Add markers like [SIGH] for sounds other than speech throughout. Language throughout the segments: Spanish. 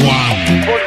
Wow.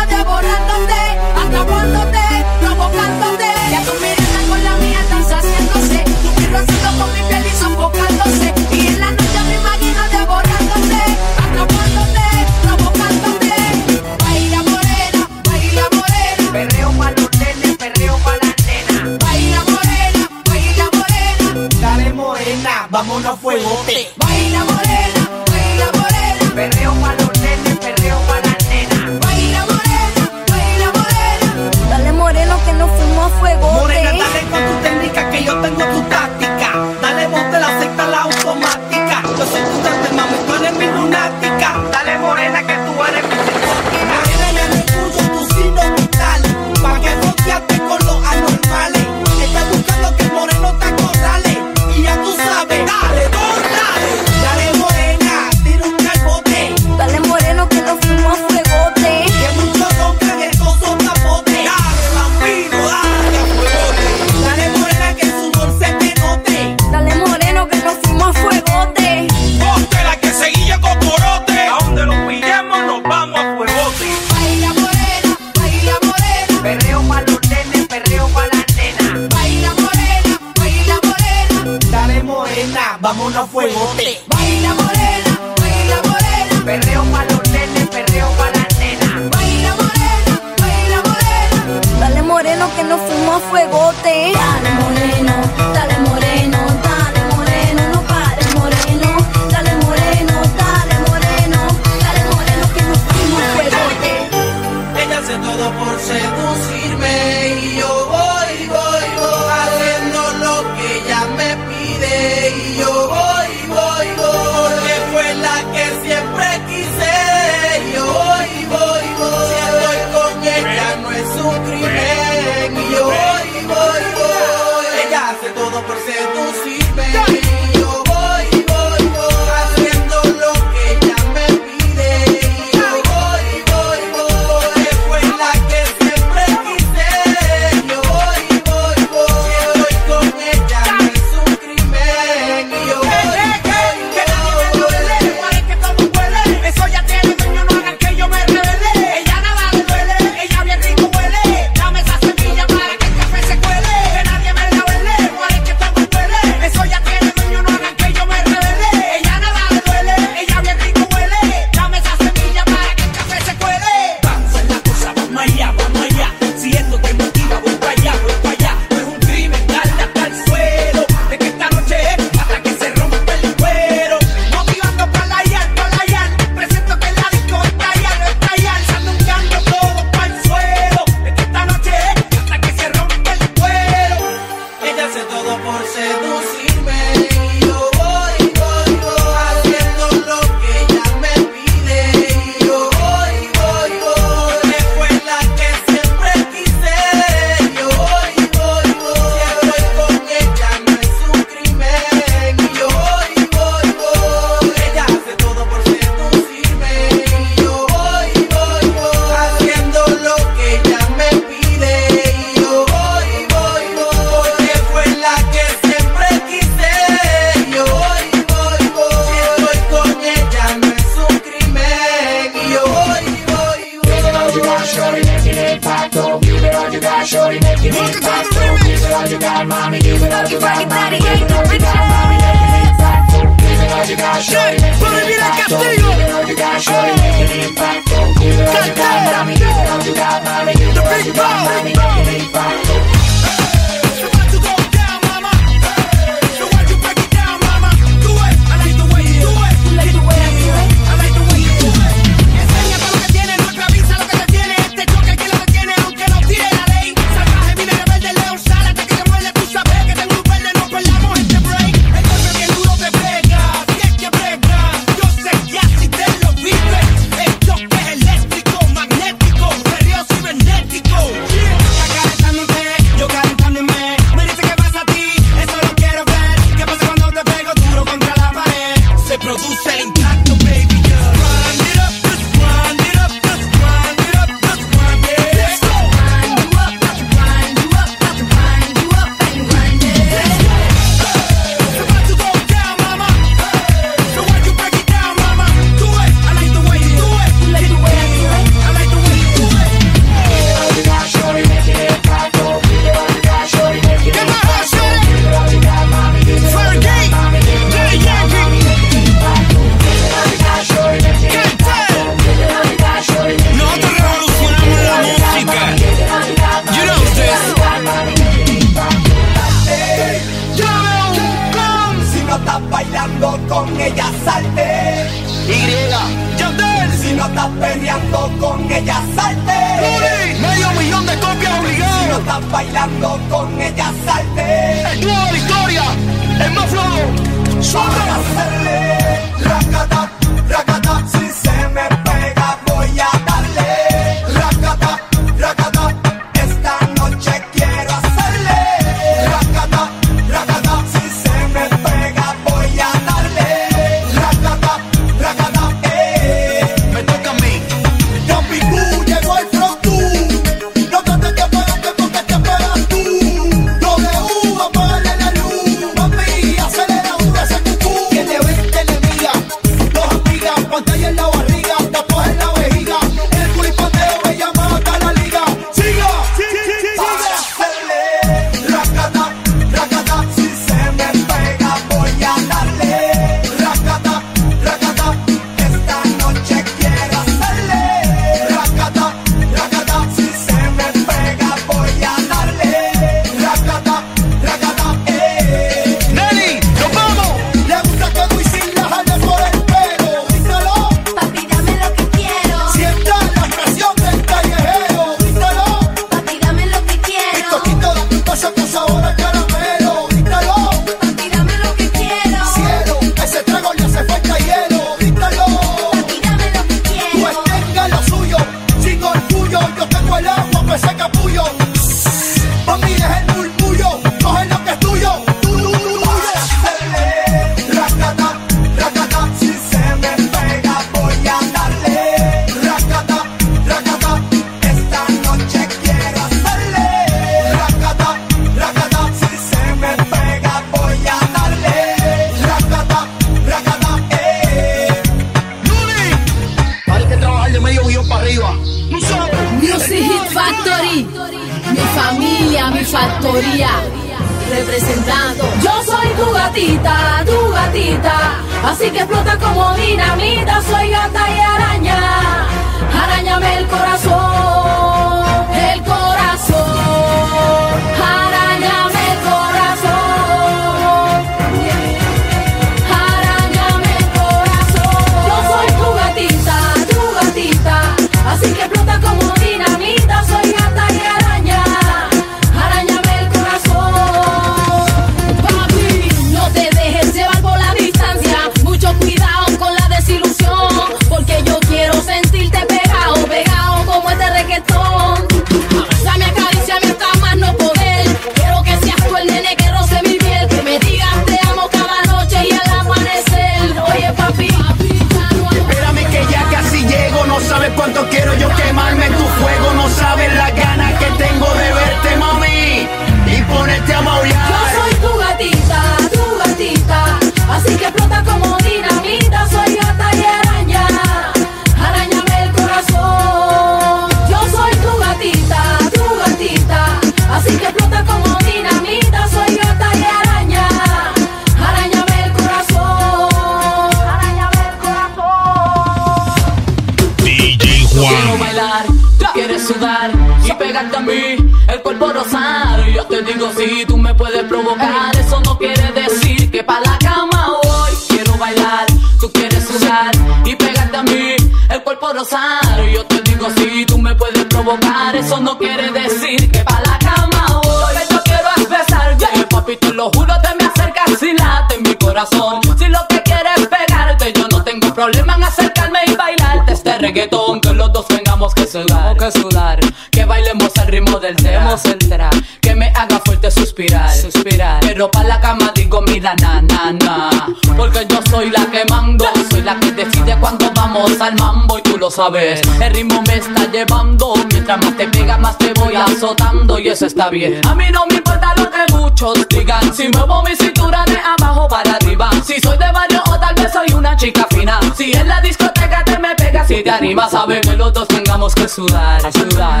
El ritmo me está llevando Mientras más te pegas más te voy azotando Y eso está bien. A mí no me importa lo que muchos digan Si muevo mi cintura de abajo para arriba. Si soy de barrio o tal vez soy una chica fina. Si en la discoteca te me pegas y te animas A ver que los dos tengamos que sudar, sudar.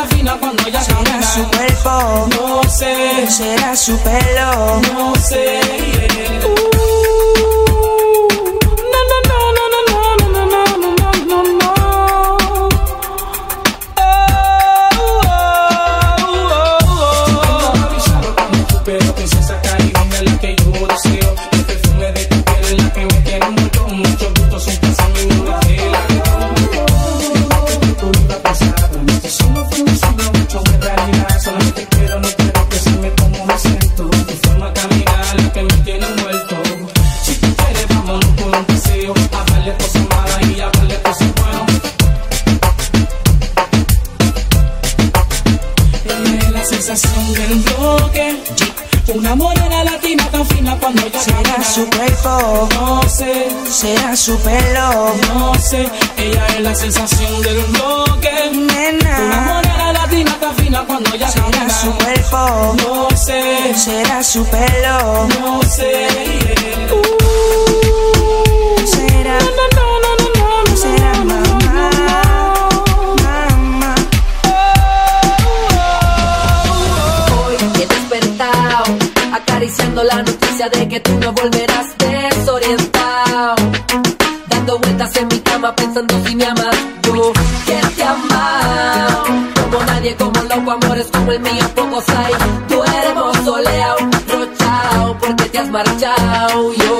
boca fina cuando ella ¿Será camina. su cuerpo? No sé. ¿Será su pelo? No sé. Uh. será su pelo. No sé, ella es la sensación del bloque. Nena, una morena latina está fina cuando ya será su cuerpo. No sé, será su pelo. No sé. pensando si me amas tú. Que te amar como nadie, como loco, amores como el mío, pocos hay. Duermo soleado, rochao, porque te has marchado. Yo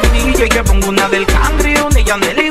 por ti. Yo ya pongo una del Cangri, una Yandelí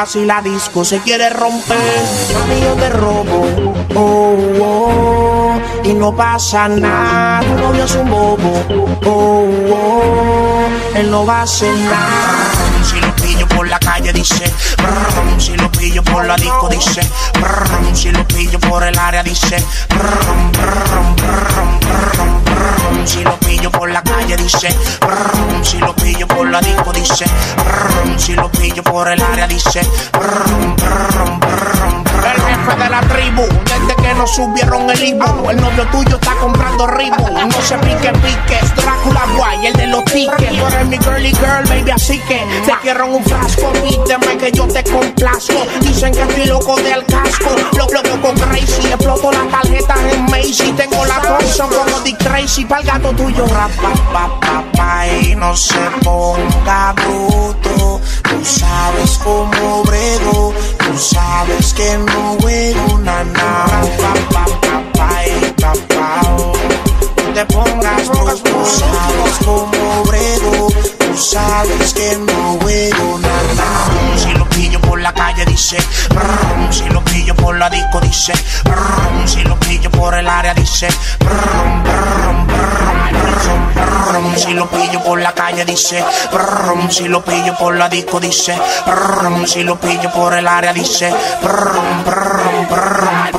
y la disco se quiere romper. Mami, yo te robo. Oh, oh, y no pasa nada. Tu novio es un bobo. Oh, oh, él no va a hacer nada. Si lo pillo por la calle dice, brum, si lo pillo por la disco dice, brum, si lo pillo por el área dice, brum, brum, si lo pillo por la calle dice, brum, si lo pillo por la disco dice, si lo pillo por el área dice, brum. De la tribu, desde que nos subieron el Ibu, el novio tuyo está comprando Ribu. No se pique, pique, es Drácula guay, el de los tickets. Tú eres mi girly girl, baby, así que te quiero en un frasco. Pídeme que yo te complazco. Dicen que estoy loco del casco, lo loco con crazy. Exploto las tarjetas en Macy, tengo la Thompson como Dick Tracy. Pa'l gato tuyo, rapa, pa, pa, pa, y no se ponga bruto. Tú sabes cómo brego, tú sabes que no juego nada. Pa, pa, pa, oh. No te pongas bruto, tú sabes cómo brego, tú sabes que no juego nada. Si lo pillo por la calle dice, brum, si lo pillo por la disco dice, si lo pillo por el área dice, brum, si lo pillo por la calle dice, brum, si lo pillo por la disco dice, brum, si lo pillo por el área dice, brum, brum, brum.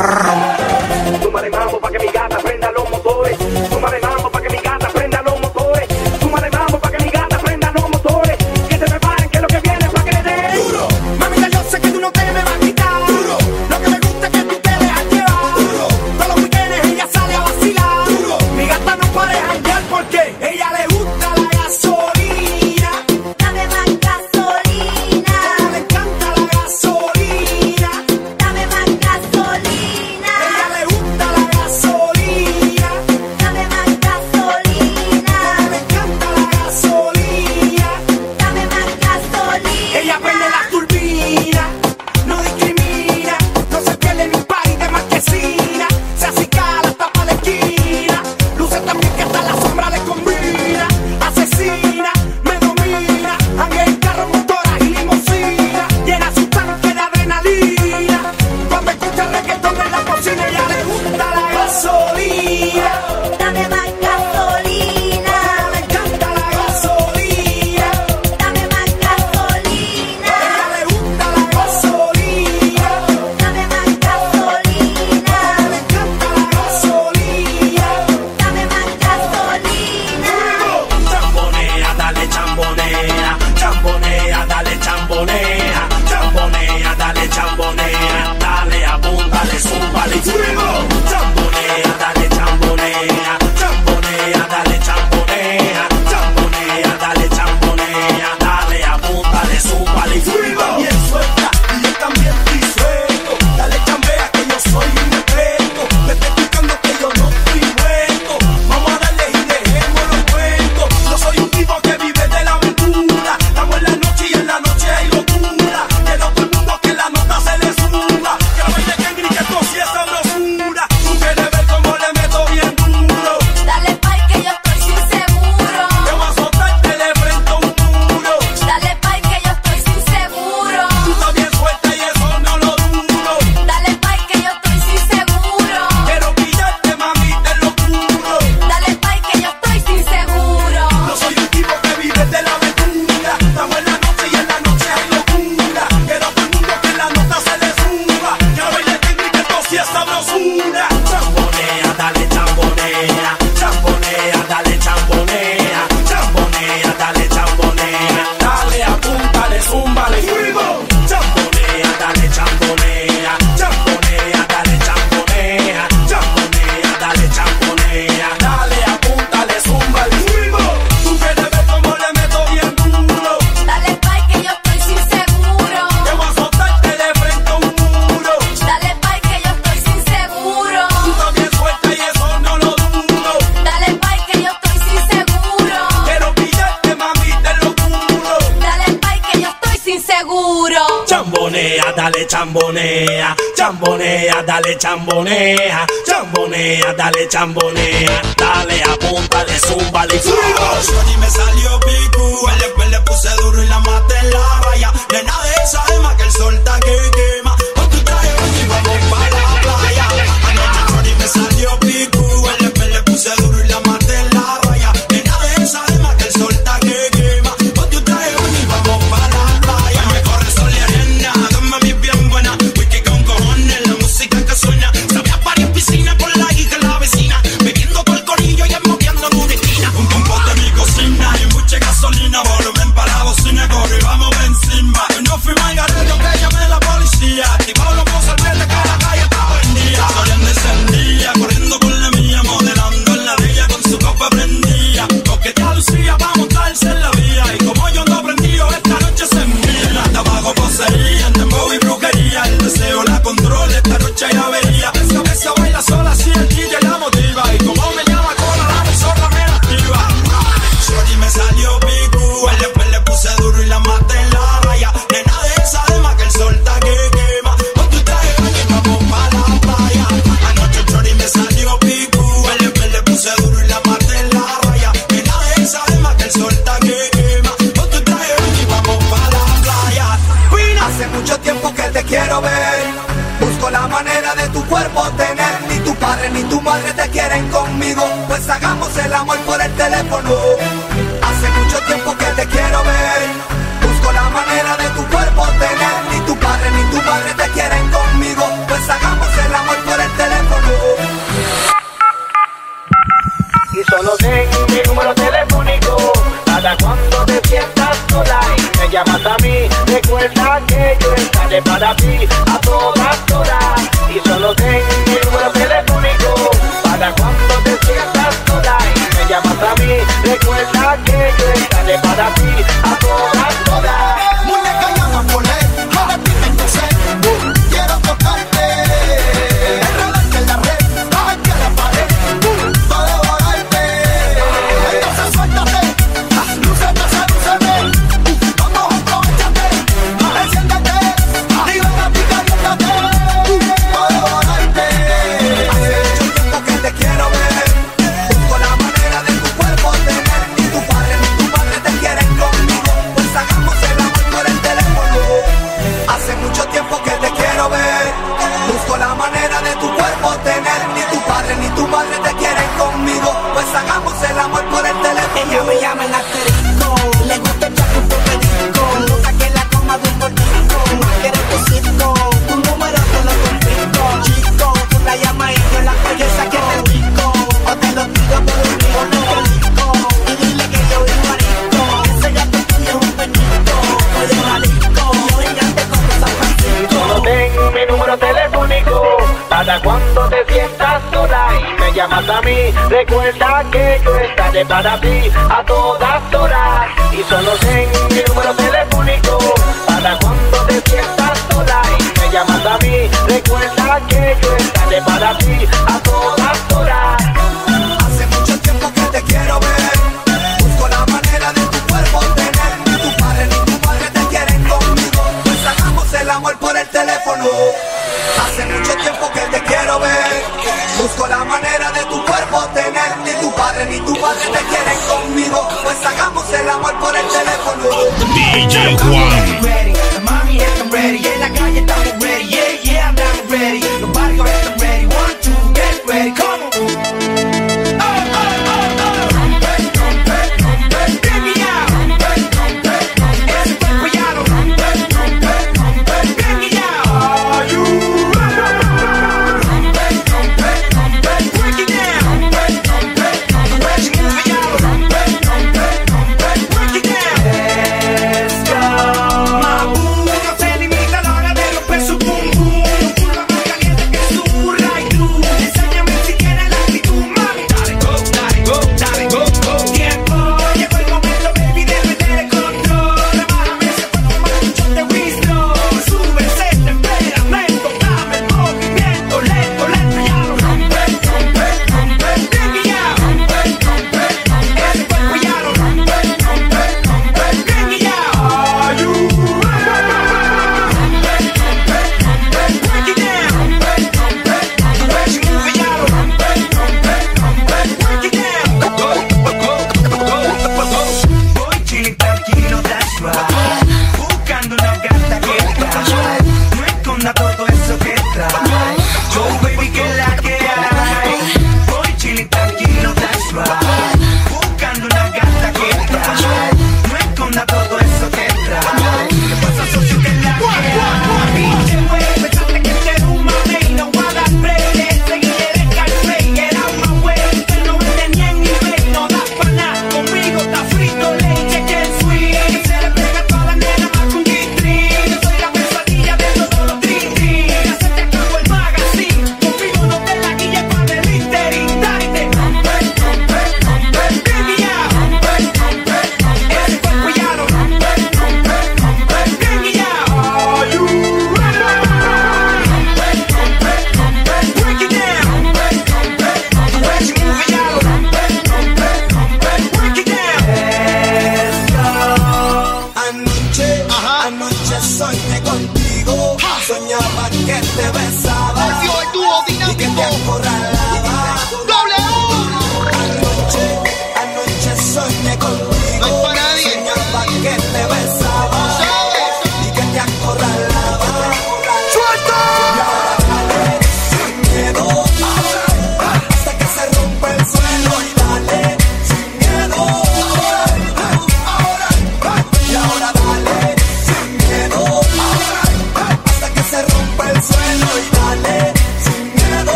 Recuerda que yo estaré para ti a todas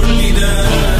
Jordan.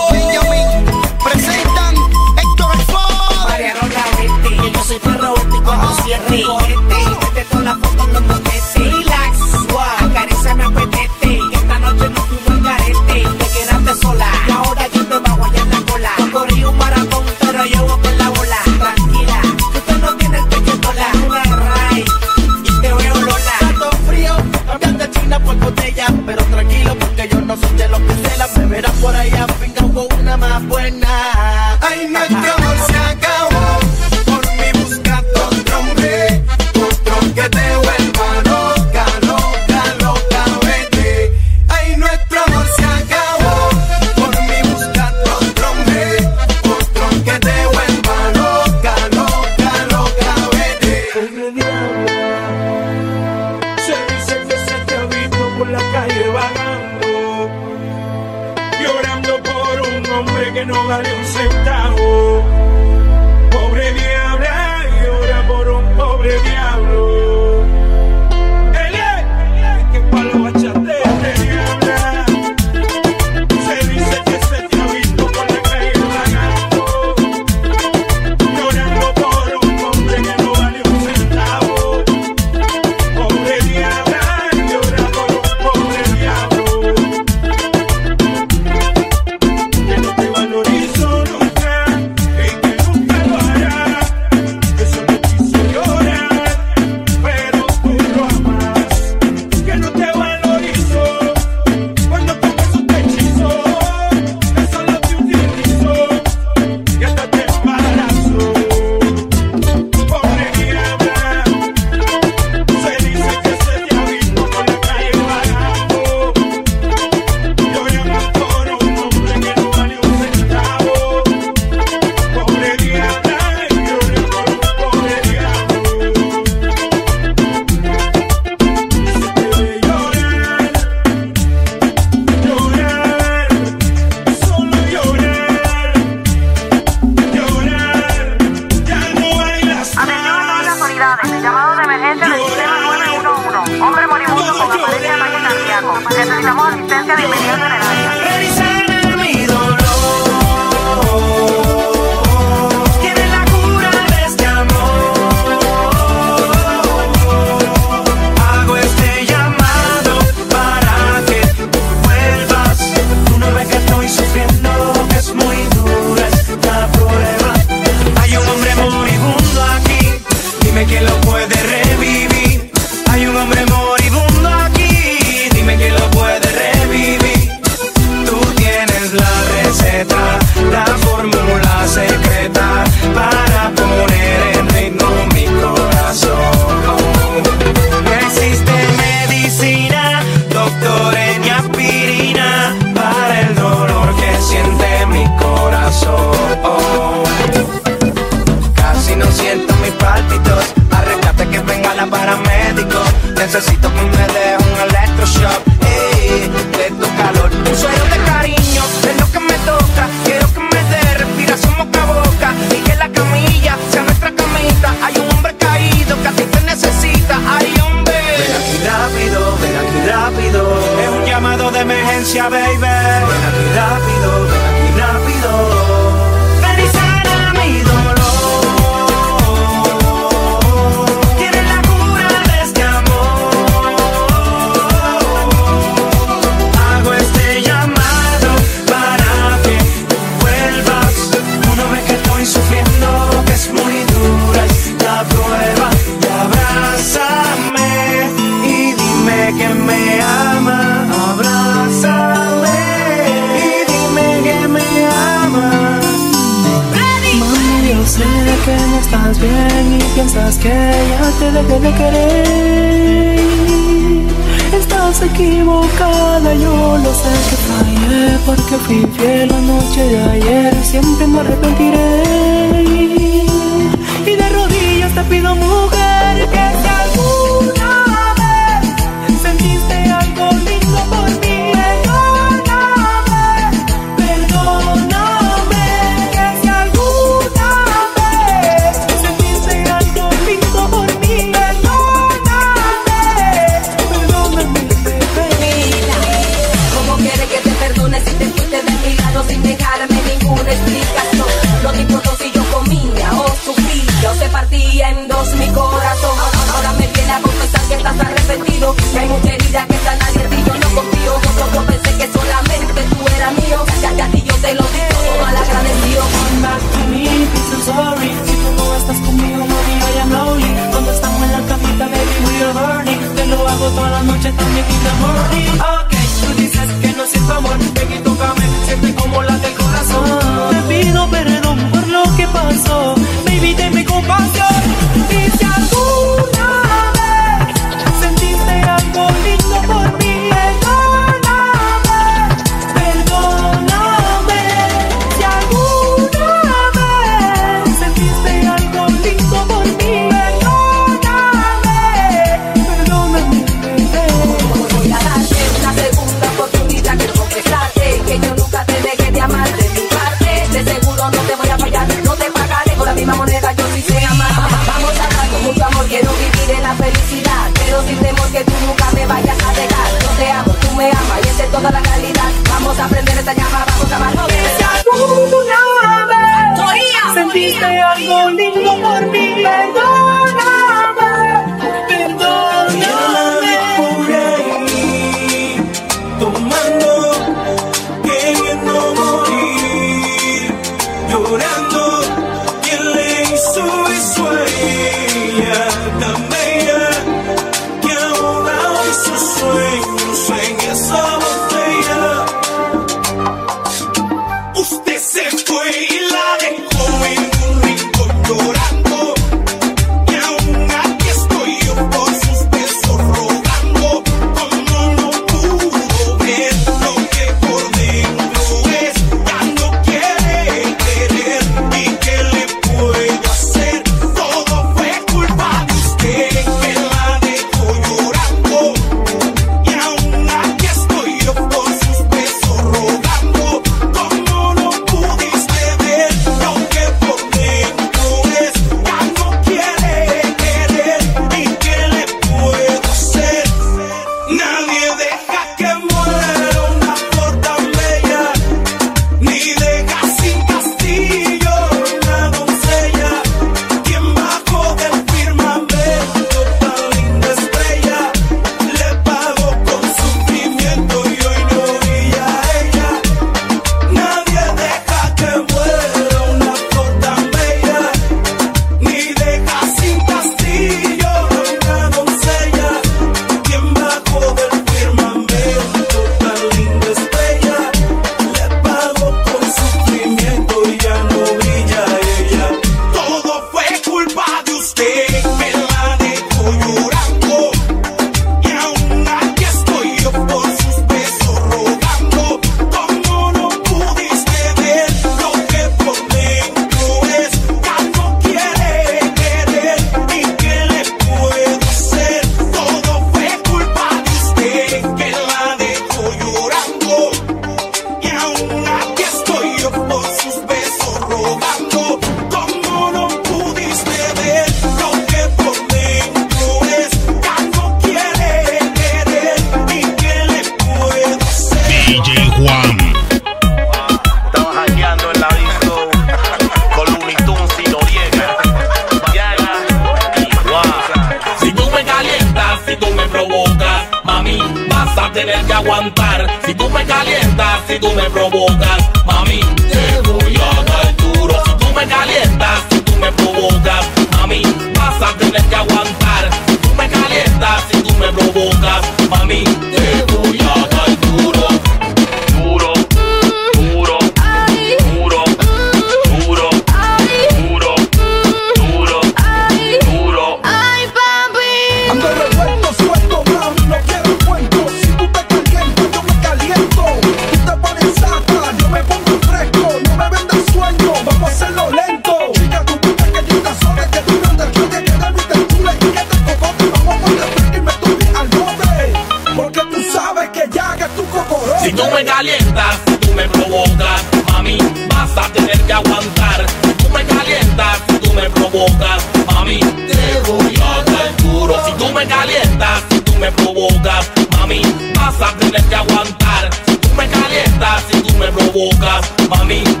Si me calientas, si tú me provocas, mami, vas a tener que aguantar. Si Tú me calientas, si tú me provocas, mami, te voy a dar duro. Si tú me calientas, si tú me provocas, mami, vas a tener que aguantar. Si tú me calientas, si tú me provocas, mami.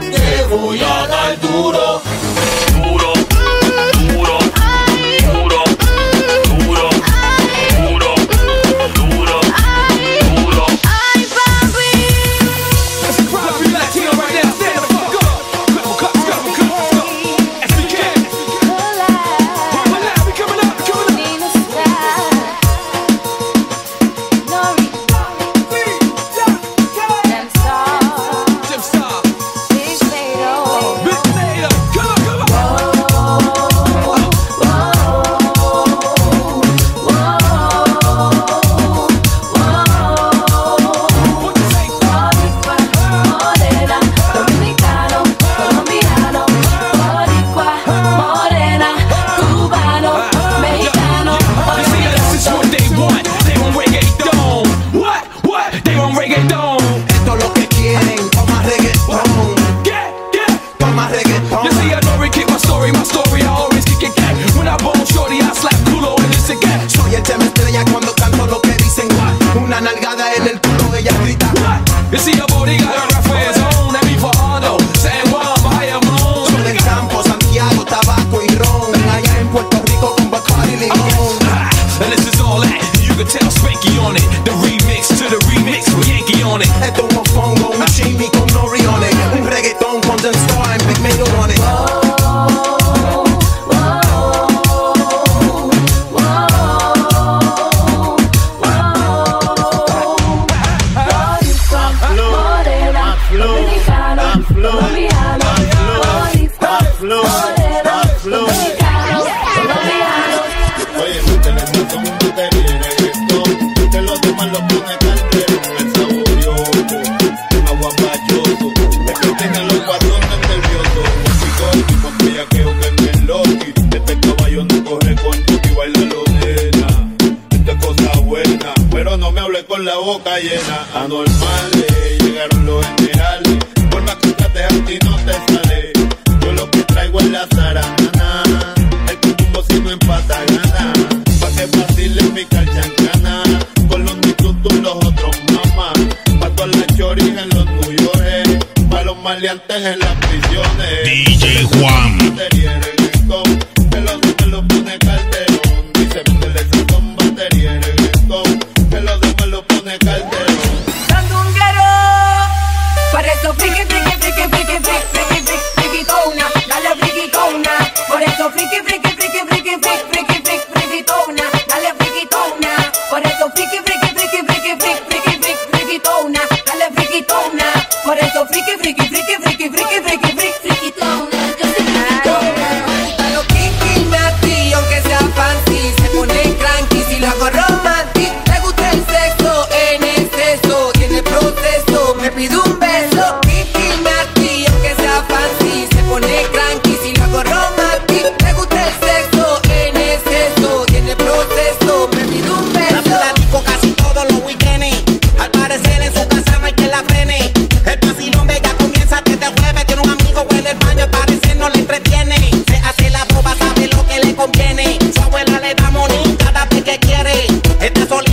It's only.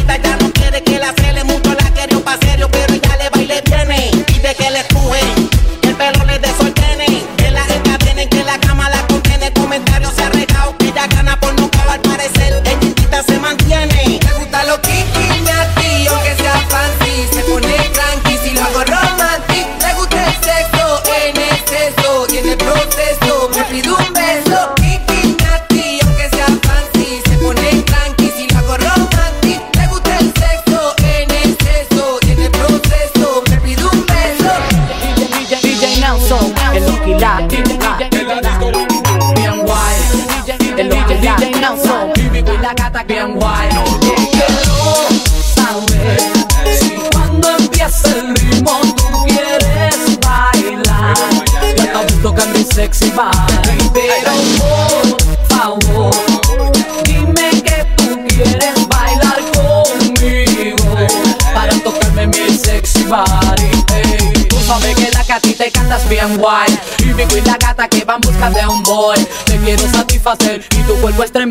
Y tu cuerpo estremecer Para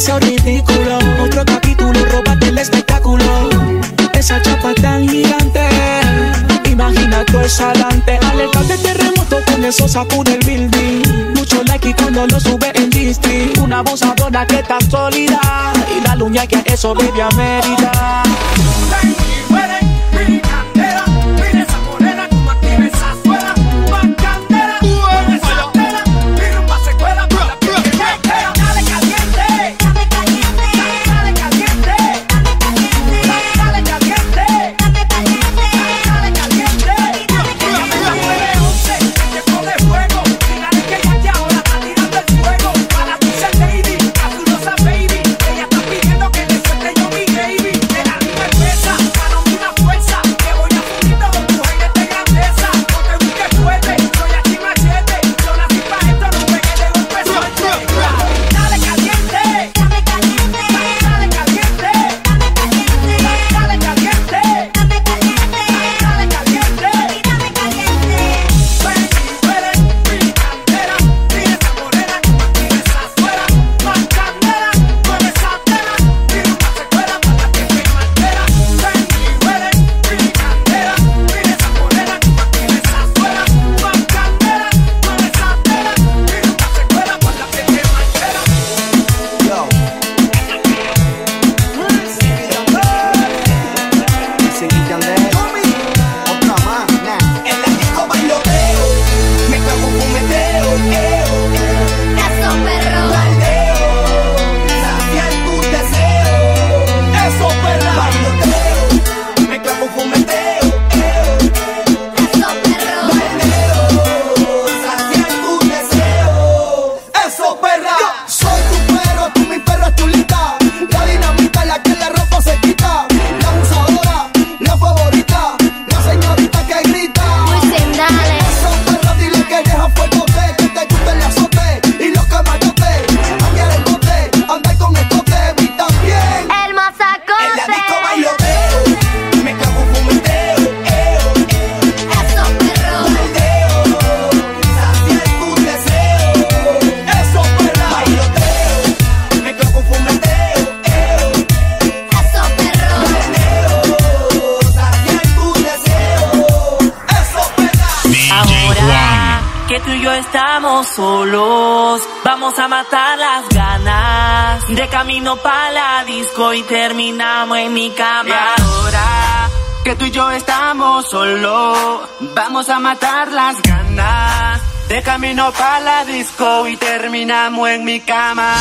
demasiado. Otro capítulo, ropa del espectáculo. Esa chapa tan gigante. Imagina tu exhalante. Alerta de terremoto, con eso sacude el building. Mucho like y cuando lo sube en Disney. Una abusadora que está sólida. Y la luña que eso vive a Mérida. a matar las ganas. De camino para la disco y terminamos en mi cama.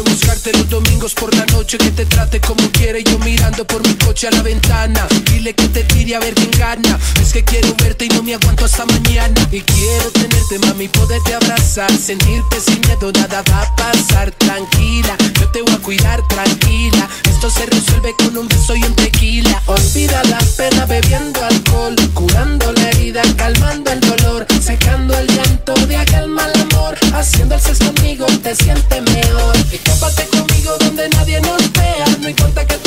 buscarte los domingos por la noche Que te trate como quiere yo mirando por mi coche a la ventana. Dile que te tire a ver quién gana. Es que quiero verte y no me aguanto hasta mañana. Y quiero tenerte mami, poderte abrazar Sentirte sin miedo, nada va a pasar. Tranquila, yo te voy a cuidar, tranquila. Esto se resuelve con un beso y un tequila. Olvida la pena bebiendo alcohol Curando la herida, calmando el dolor Secando el llanto de aquel mal amor. Haciendo el sex conmigo te sientes mejor. Y cápate conmigo donde nadie nos vea. No importa que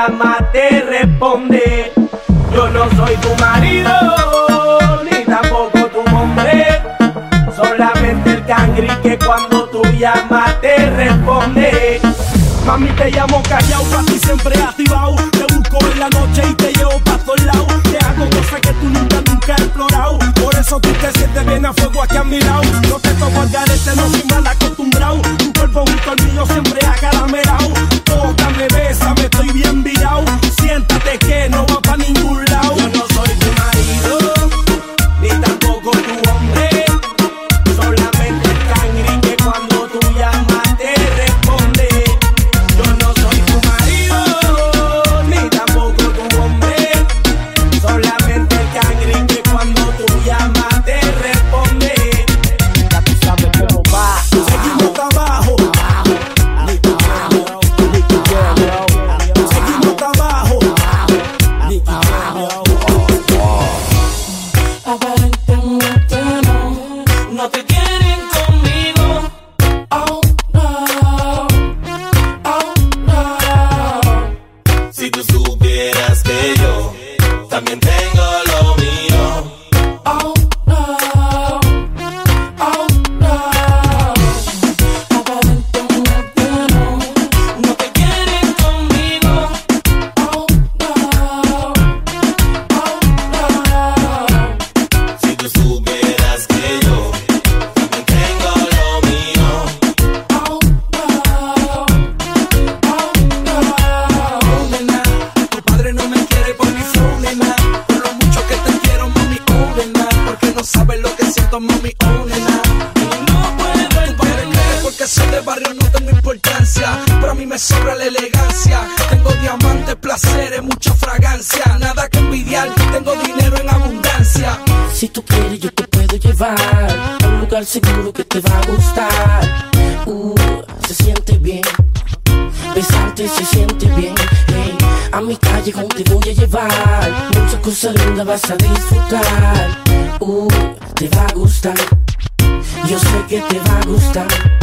llama te responde. Yo no soy tu marido, ni tampoco tu hombre. Solamente el cangri que cuando tú llamas te responde. Mami, te llamo callao, para ti siempre vas a disfrutar. Uh, te va a gustar. Yo sé que te va a gustar.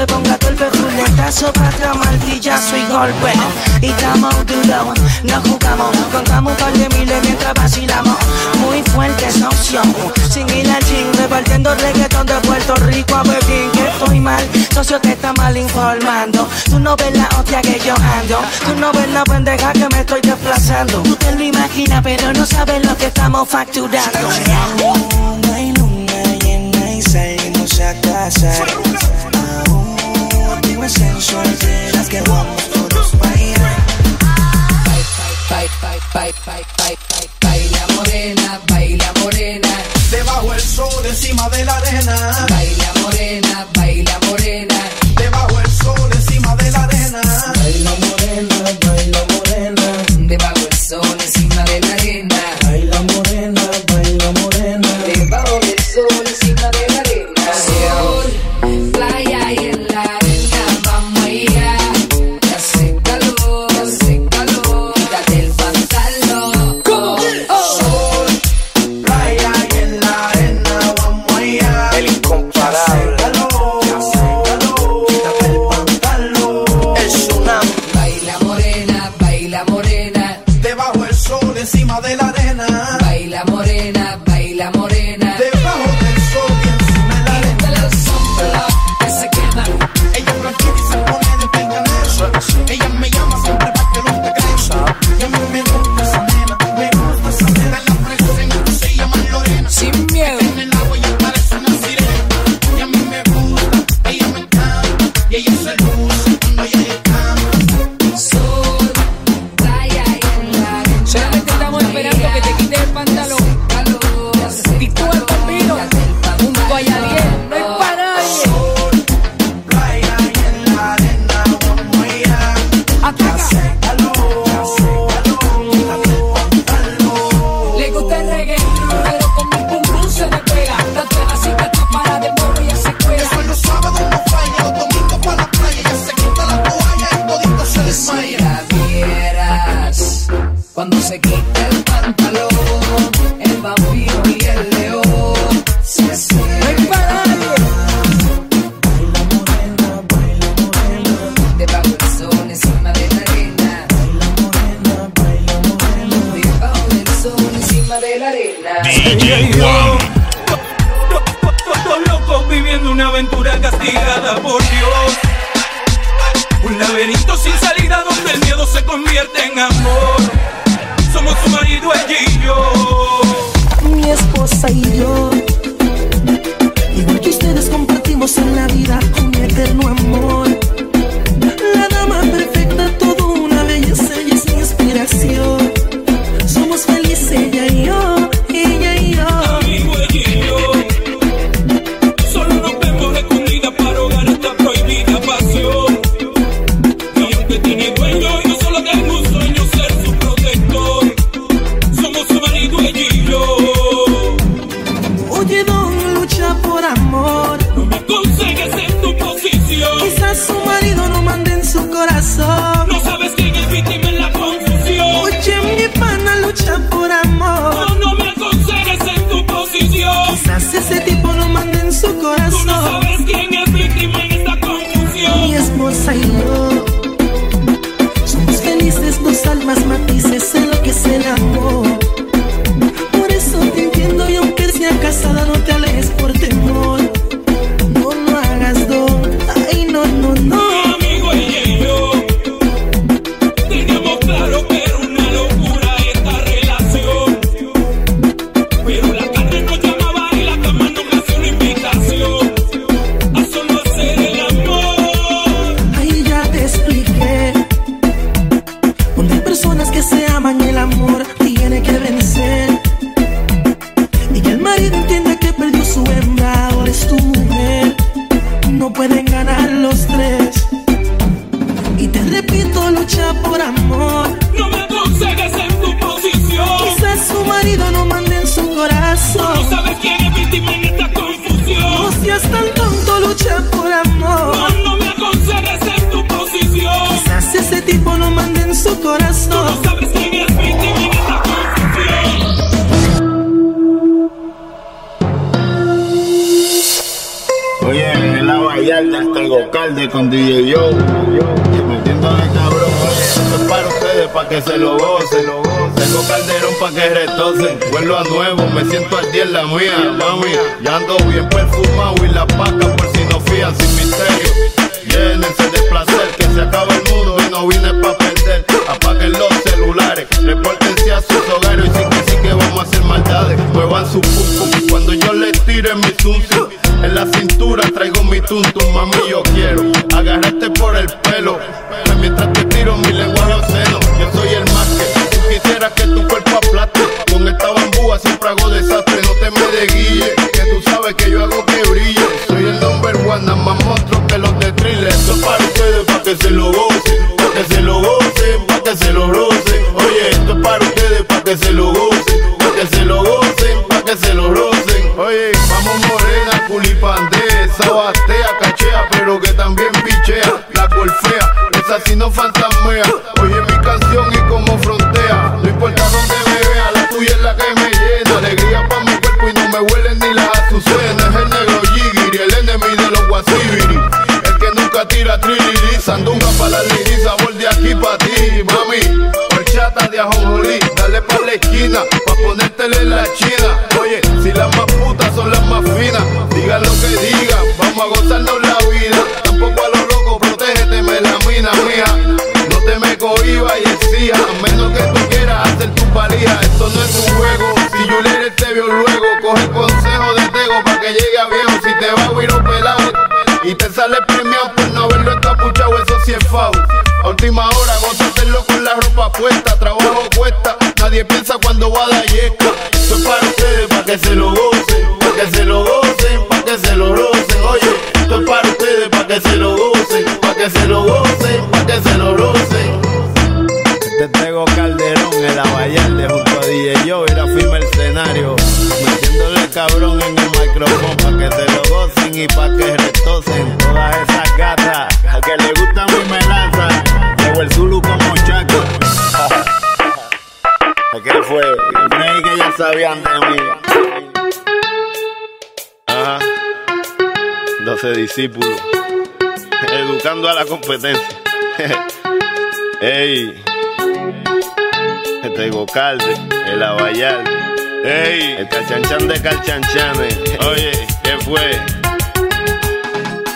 se ponga torpe, culetazo, pata, martillazo y golpe. Y estamos duros, nos jugamos, contamos par de miles mientras vacilamos. Muy fuerte es opción, sin ir al gym, repartiendo reggaetón de Puerto Rico a Berlín. Que estoy mal, socio te está mal informando. Tú no ves la hostia que yo ando, tú no ves la pendeja que me estoy desplazando. Tú te lo imaginas, pero no sabes lo que estamos facturando. Luna, luna llena y salimos a casa sensual de las que vamos. por Dios. Un laberinto sin salida donde el miedo se convierte en amor. Somos tu marido, ella y yo. Mi esposa y yo. Igual que ustedes compartimos en la vida un eterno amor última hora, gózatelo con la ropa puesta. Trabajo cuesta, nadie piensa cuando va a dar yesca. Esto es para ustedes, para que se lo gocen, para que se lo gocen. clase discípulo, educando a la competencia. [LAUGHS] Ey, este Gocalde, el Abayal, ey, este el Calchanchan de Calchanchanes. Oye, ¿qué fue?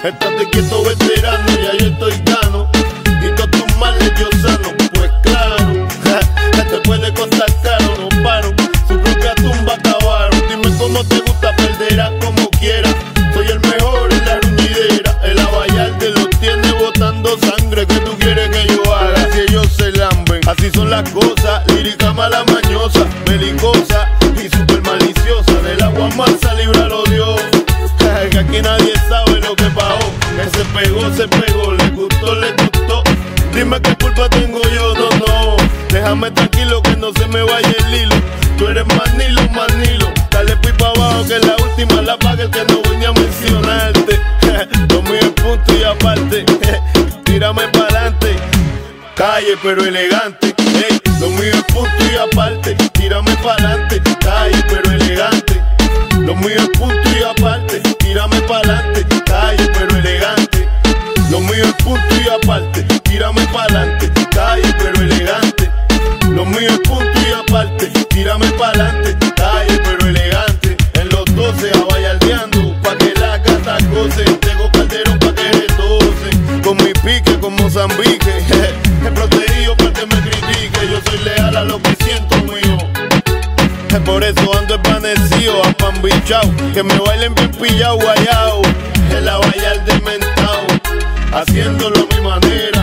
Estate quieto, veterano, ya yo estoy gano. Y todos tus males yo pero elegante. Ey, lo mío es punto y aparte, tírame pa'lante, calle pero elegante. Lo mío es punto Que me bailen bien pillado, guayao. Que la vaya al dementado. Haciéndolo a mi manera